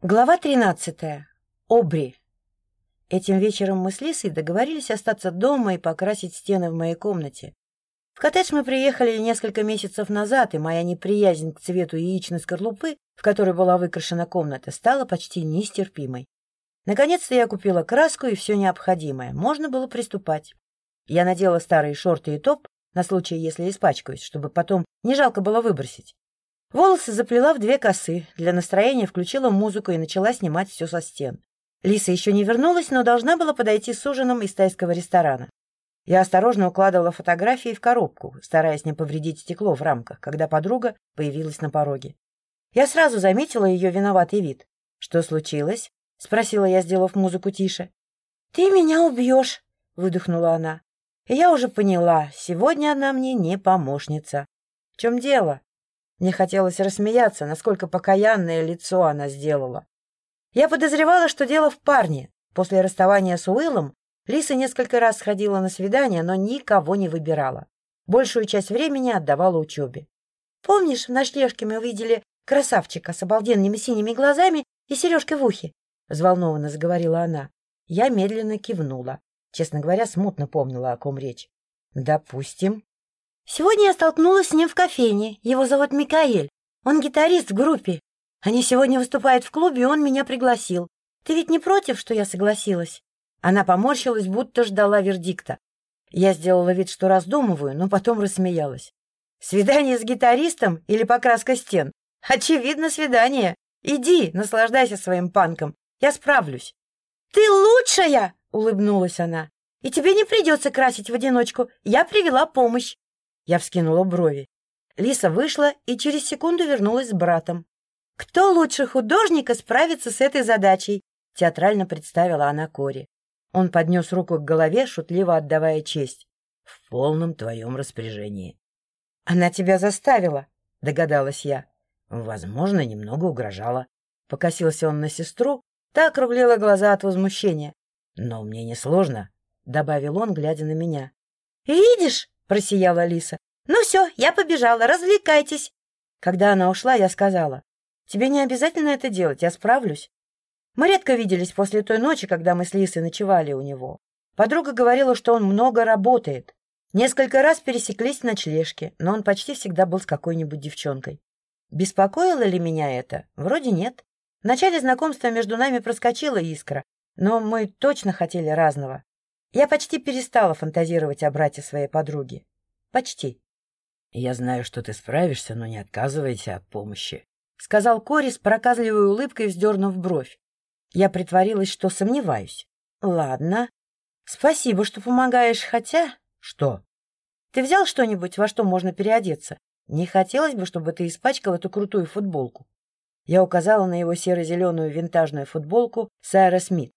Глава 13. Обри. Этим вечером мы с Лисой договорились остаться дома и покрасить стены в моей комнате. В коттедж мы приехали несколько месяцев назад, и моя неприязнь к цвету яичной скорлупы, в которой была выкрашена комната, стала почти нестерпимой. Наконец-то я купила краску и все необходимое. Можно было приступать. Я надела старые шорты и топ на случай, если испачкаюсь, чтобы потом не жалко было выбросить. Волосы заплела в две косы, для настроения включила музыку и начала снимать все со стен. Лиса еще не вернулась, но должна была подойти с ужином из тайского ресторана. Я осторожно укладывала фотографии в коробку, стараясь не повредить стекло в рамках, когда подруга появилась на пороге. Я сразу заметила ее виноватый вид. «Что случилось?» — спросила я, сделав музыку тише. «Ты меня убьешь!» — выдохнула она. И я уже поняла, сегодня она мне не помощница. «В чем дело?» Мне хотелось рассмеяться, насколько покаянное лицо она сделала. Я подозревала, что дело в парне. После расставания с Уиллом Лиса несколько раз сходила на свидания, но никого не выбирала. Большую часть времени отдавала учебе. «Помнишь, в ночлежке мы увидели красавчика с обалденными синими глазами и сережкой в ухе?» — взволнованно заговорила она. Я медленно кивнула. Честно говоря, смутно помнила, о ком речь. «Допустим», Сегодня я столкнулась с ним в кофейне. Его зовут Микаэль. Он гитарист в группе. Они сегодня выступают в клубе, и он меня пригласил. Ты ведь не против, что я согласилась?» Она поморщилась, будто ждала вердикта. Я сделала вид, что раздумываю, но потом рассмеялась. «Свидание с гитаристом или покраска стен? Очевидно, свидание. Иди, наслаждайся своим панком. Я справлюсь». «Ты лучшая!» — улыбнулась она. «И тебе не придется красить в одиночку. Я привела помощь». Я вскинула брови. Лиса вышла и через секунду вернулась с братом. «Кто лучше художника справится с этой задачей?» — театрально представила она Кори. Он поднес руку к голове, шутливо отдавая честь. «В полном твоем распоряжении». «Она тебя заставила», — догадалась я. «Возможно, немного угрожала». Покосился он на сестру, та округлила глаза от возмущения. «Но мне несложно», — добавил он, глядя на меня. «Видишь?» — просияла Алиса. «Ну все, я побежала, развлекайтесь!» Когда она ушла, я сказала. «Тебе не обязательно это делать, я справлюсь». Мы редко виделись после той ночи, когда мы с Лисой ночевали у него. Подруга говорила, что он много работает. Несколько раз пересеклись в ночлежке, но он почти всегда был с какой-нибудь девчонкой. Беспокоило ли меня это? Вроде нет. В начале знакомства между нами проскочила искра, но мы точно хотели разного. Я почти перестала фантазировать о брате своей подруги. Почти. — Я знаю, что ты справишься, но не отказывайся от помощи, — сказал Кори с проказливой улыбкой, вздернув бровь. Я притворилась, что сомневаюсь. — Ладно. Спасибо, что помогаешь, хотя... — Что? — Ты взял что-нибудь, во что можно переодеться? Не хотелось бы, чтобы ты испачкал эту крутую футболку. Я указала на его серо-зеленую винтажную футболку Сайра Смит.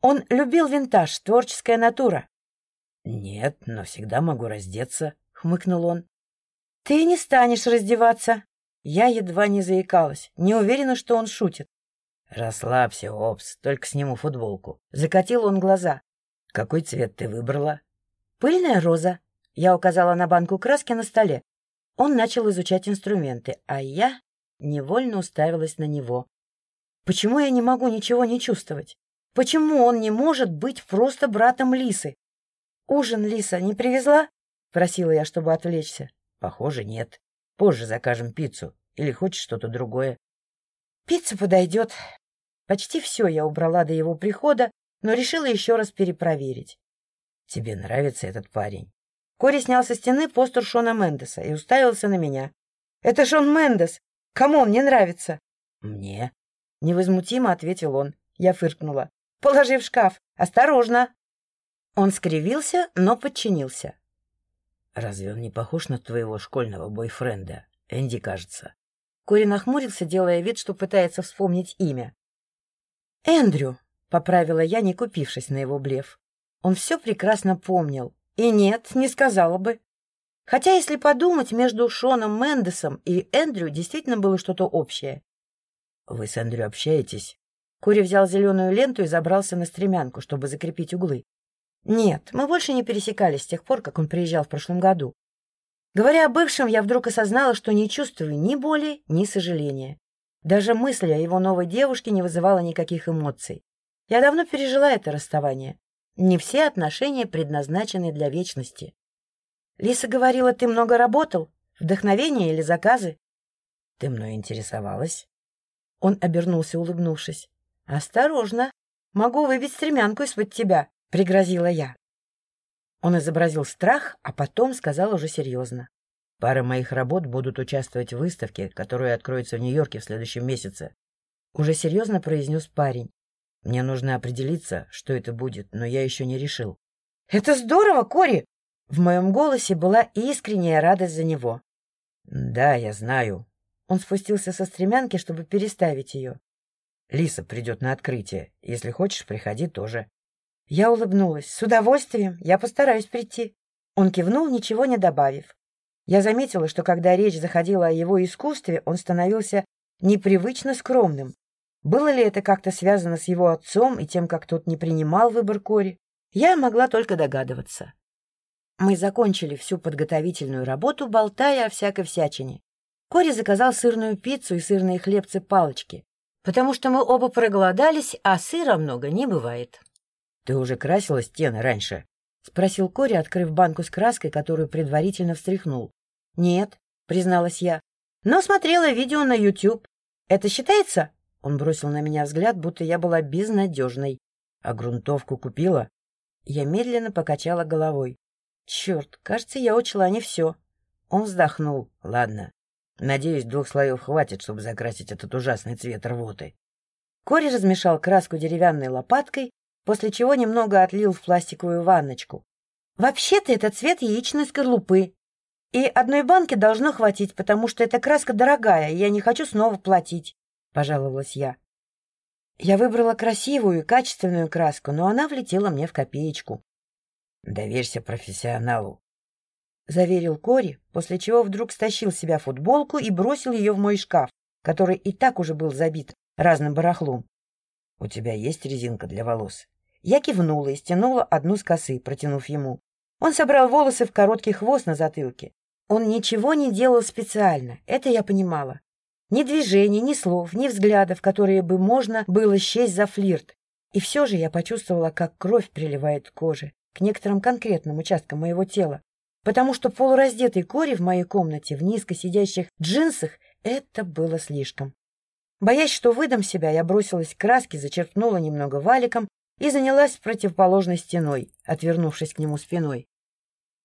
Он любил винтаж, творческая натура. — Нет, но всегда могу раздеться, — хмыкнул он. — Ты не станешь раздеваться. Я едва не заикалась, не уверена, что он шутит. — Расслабься, Опс, только сниму футболку. Закатил он глаза. — Какой цвет ты выбрала? — Пыльная роза. Я указала на банку краски на столе. Он начал изучать инструменты, а я невольно уставилась на него. Почему я не могу ничего не чувствовать? Почему он не может быть просто братом Лисы? Ужин Лиса не привезла? Просила я, чтобы отвлечься. Похоже, нет. Позже закажем пиццу. Или хочешь что-то другое? Пицца подойдет. Почти все я убрала до его прихода, но решила еще раз перепроверить. Тебе нравится этот парень? Кори снял со стены постер Шона Мендеса и уставился на меня. Это Шон Мендес. Кому он не нравится? Мне. Невозмутимо ответил он. Я фыркнула. Положи в шкаф. Осторожно!» Он скривился, но подчинился. «Разве он не похож на твоего школьного бойфренда? Энди, кажется». Кори нахмурился, делая вид, что пытается вспомнить имя. «Эндрю», — поправила я, не купившись на его блеф. Он все прекрасно помнил. И нет, не сказала бы. Хотя, если подумать, между Шоном Мендесом и Эндрю действительно было что-то общее. — Вы с Эндрю общаетесь? Кури взял зеленую ленту и забрался на стремянку, чтобы закрепить углы. Нет, мы больше не пересекались с тех пор, как он приезжал в прошлом году. Говоря о бывшем, я вдруг осознала, что не чувствую ни боли, ни сожаления. Даже мысль о его новой девушке не вызывала никаких эмоций. Я давно пережила это расставание. Не все отношения предназначены для вечности. Лиса говорила, ты много работал? Вдохновение или заказы? Ты мной интересовалась? Он обернулся, улыбнувшись. Осторожно. Могу выбить стремянку из-под тебя, пригрозила я. Он изобразил страх, а потом сказал уже серьезно. Пара моих работ будут участвовать в выставке, которая откроется в Нью-Йорке в следующем месяце. Уже серьезно произнес парень. Мне нужно определиться, что это будет, но я еще не решил. — Это здорово, Кори! В моем голосе была искренняя радость за него. — Да, я знаю. Он спустился со стремянки, чтобы переставить ее. — Лиса придет на открытие. Если хочешь, приходи тоже. Я улыбнулась. — С удовольствием. Я постараюсь прийти. Он кивнул, ничего не добавив. Я заметила, что когда речь заходила о его искусстве, он становился непривычно скромным. Было ли это как-то связано с его отцом и тем, как тот не принимал выбор Кори? Я могла только догадываться. Мы закончили всю подготовительную работу, болтая о всякой всячине. Кори заказал сырную пиццу и сырные хлебцы-палочки, потому что мы оба проголодались, а сыра много не бывает. — Ты уже красила стены раньше? — спросил Кори, открыв банку с краской, которую предварительно встряхнул. — Нет, — призналась я, — но смотрела видео на YouTube. Это считается? Он бросил на меня взгляд, будто я была безнадежной. — А грунтовку купила? Я медленно покачала головой. Черт, кажется, я учла не все. Он вздохнул. — Ладно. Надеюсь, двух слоев хватит, чтобы закрасить этот ужасный цвет рвоты. Кори размешал краску деревянной лопаткой, после чего немного отлил в пластиковую ванночку. «Вообще-то это цвет яичной скорлупы. И одной банки должно хватить, потому что эта краска дорогая, и я не хочу снова платить», — пожаловалась я. Я выбрала красивую и качественную краску, но она влетела мне в копеечку. «Доверься профессионалу», — заверил Кори, после чего вдруг стащил с себя футболку и бросил ее в мой шкаф, который и так уже был забит разным барахлом. — У тебя есть резинка для волос? Я кивнула и стянула одну с косы, протянув ему. Он собрал волосы в короткий хвост на затылке. Он ничего не делал специально, это я понимала. Ни движений, ни слов, ни взглядов, которые бы можно было счесть за флирт. И все же я почувствовала, как кровь приливает к коже, к некоторым конкретным участкам моего тела. Потому что полураздетый Кори в моей комнате в низко сидящих джинсах — это было слишком. Боясь, что выдам себя, я бросилась к краске, зачерпнула немного валиком и занялась противоположной стеной, отвернувшись к нему спиной.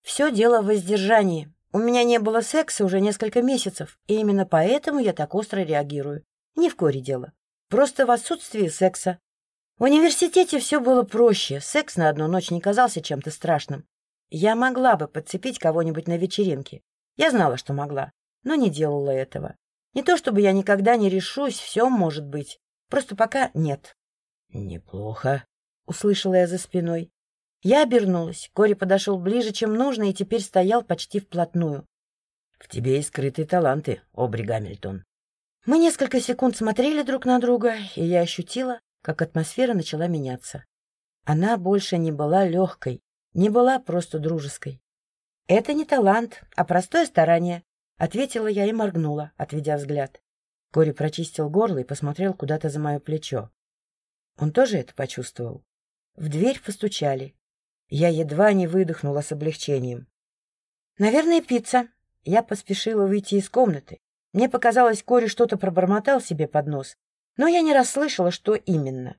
Все дело в воздержании. У меня не было секса уже несколько месяцев, и именно поэтому я так остро реагирую. Не в коре дело. Просто в отсутствии секса. В университете все было проще, секс на одну ночь не казался чем-то страшным. Я могла бы подцепить кого-нибудь на вечеринке. Я знала, что могла, но не делала этого. Не то чтобы я никогда не решусь, все может быть. Просто пока нет. — Неплохо, — услышала я за спиной. Я обернулась. Кори подошел ближе, чем нужно, и теперь стоял почти вплотную. — В тебе есть скрытые таланты, Обри Гамильтон. Мы несколько секунд смотрели друг на друга, и я ощутила, как атмосфера начала меняться. Она больше не была легкой, не была просто дружеской. Это не талант, а простое старание, Ответила я и моргнула, отведя взгляд. Кори прочистил горло и посмотрел куда-то за мое плечо. Он тоже это почувствовал. В дверь постучали. Я едва не выдохнула с облегчением. «Наверное, пицца». Я поспешила выйти из комнаты. Мне показалось, Кори что-то пробормотал себе под нос, но я не расслышала, что именно.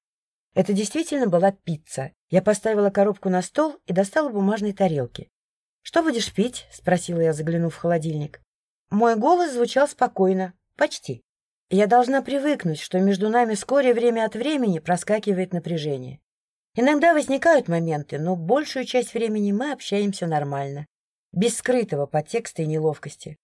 Это действительно была пицца. Я поставила коробку на стол и достала бумажные тарелки. «Что будешь пить?» — спросила я, заглянув в холодильник. Мой голос звучал спокойно. Почти. Я должна привыкнуть, что между нами вскоре время от времени проскакивает напряжение. Иногда возникают моменты, но большую часть времени мы общаемся нормально, без скрытого подтекста и неловкости.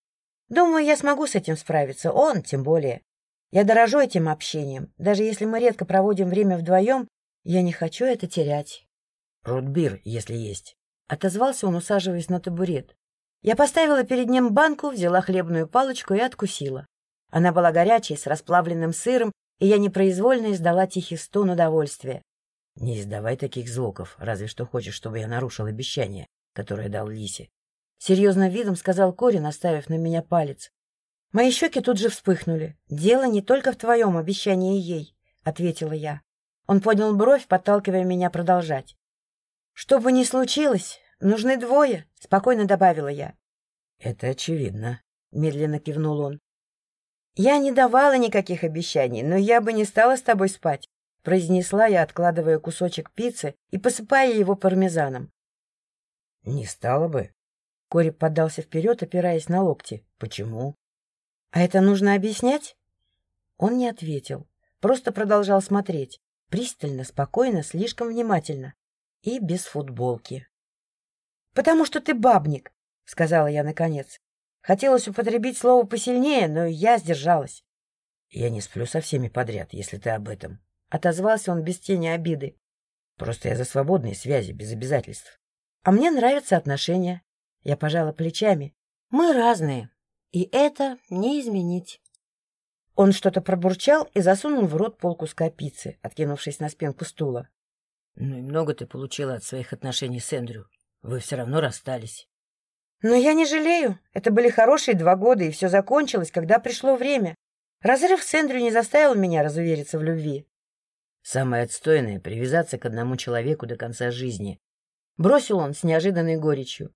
Думаю, я смогу с этим справиться, он тем более. Я дорожу этим общением. Даже если мы редко проводим время вдвоем, я не хочу это терять. — Рутбир, если есть. Отозвался он, усаживаясь на табурет. Я поставила перед ним банку, взяла хлебную палочку и откусила. Она была горячей, с расплавленным сыром, и я непроизвольно издала тихий стон удовольствия. — Не издавай таких звуков, разве что хочешь, чтобы я нарушил обещание, которое дал Лисе. Серьезным видом сказал Кори, наставив на меня палец. Мои щеки тут же вспыхнули. «Дело не только в твоем обещании ей», — ответила я. Он поднял бровь, подталкивая меня продолжать. «Что бы ни случилось, нужны двое», — спокойно добавила я. «Это очевидно», — медленно кивнул он. «Я не давала никаких обещаний, но я бы не стала с тобой спать», — произнесла я, откладывая кусочек пиццы и посыпая его пармезаном. «Не стала бы». Кори подался вперед, опираясь на локти. «Почему?» «А это нужно объяснять?» Он не ответил, просто продолжал смотреть. Пристально, спокойно, слишком внимательно. И без футболки. «Потому что ты бабник», — сказала я наконец. Хотелось употребить слово посильнее, но я сдержалась. «Я не сплю со всеми подряд, если ты об этом», — отозвался он без тени обиды. «Просто я за свободные связи, без обязательств». «А мне нравятся отношения». Я пожала плечами. «Мы разные, и это не изменить». Он что-то пробурчал и засунул в рот полкуска пиццы, откинувшись на спинку стула. — Ну и много ты получила от своих отношений с Эндрю. Вы все равно расстались. Но я не жалею. Это были хорошие два года, и все закончилось, когда пришло время. Разрыв с Эндрю не заставил меня разувериться в любви. Самое отстойное — привязаться к одному человеку до конца жизни. Бросил он с неожиданной горечью.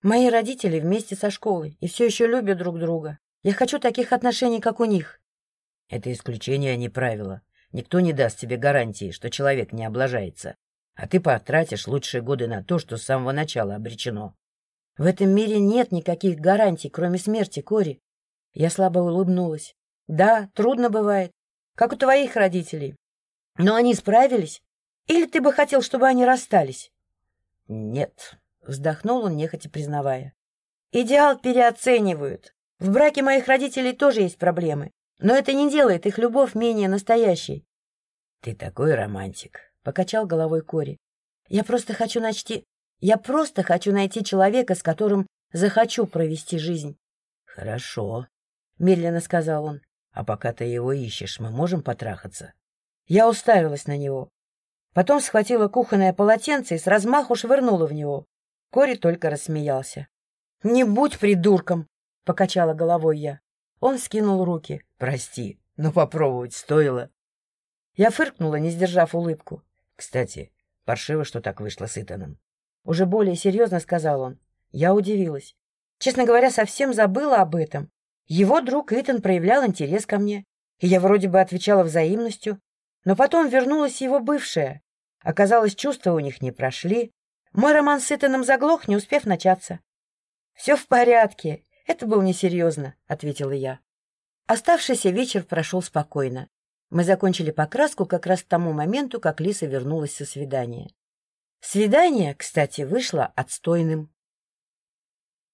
Мои родители вместе со школой и все еще любят друг друга. Я хочу таких отношений, как у них. Это исключение, а не правило. Никто не даст тебе гарантии, что человек не облажается. А ты потратишь лучшие годы на то, что с самого начала обречено. В этом мире нет никаких гарантий, кроме смерти, Кори. Я слабо улыбнулась. Да, трудно бывает, как у твоих родителей. Но они справились? Или ты бы хотел, чтобы они расстались? Нет, вздохнул он, нехотя признавая. Идеал переоценивают. В браке моих родителей тоже есть проблемы, но это не делает их любовь менее настоящей. — Ты такой романтик, — покачал головой Кори. — Я просто хочу начти я просто хочу найти человека, с которым захочу провести жизнь. — Хорошо, — медленно сказал он. — А пока ты его ищешь, мы можем потрахаться? Я уставилась на него. Потом схватила кухонное полотенце и с размаху швырнула в него. Кори только рассмеялся. — Не будь придурком! — покачала головой я. Он скинул руки. — Прости, но попробовать стоило. Я фыркнула, не сдержав улыбку. — Кстати, паршиво, что так вышло с Итаном. Уже более серьезно сказал он. Я удивилась. Честно говоря, совсем забыла об этом. Его друг Итан проявлял интерес ко мне, и я вроде бы отвечала взаимностью. Но потом вернулась его бывшая. Оказалось, чувства у них не прошли. Мой роман с Итаном заглох, не успев начаться. — Все в порядке. Это было несерьезно, — ответила я. Оставшийся вечер прошел спокойно. Мы закончили покраску как раз к тому моменту, как Лиса вернулась со свидания. Свидание, кстати, вышло отстойным.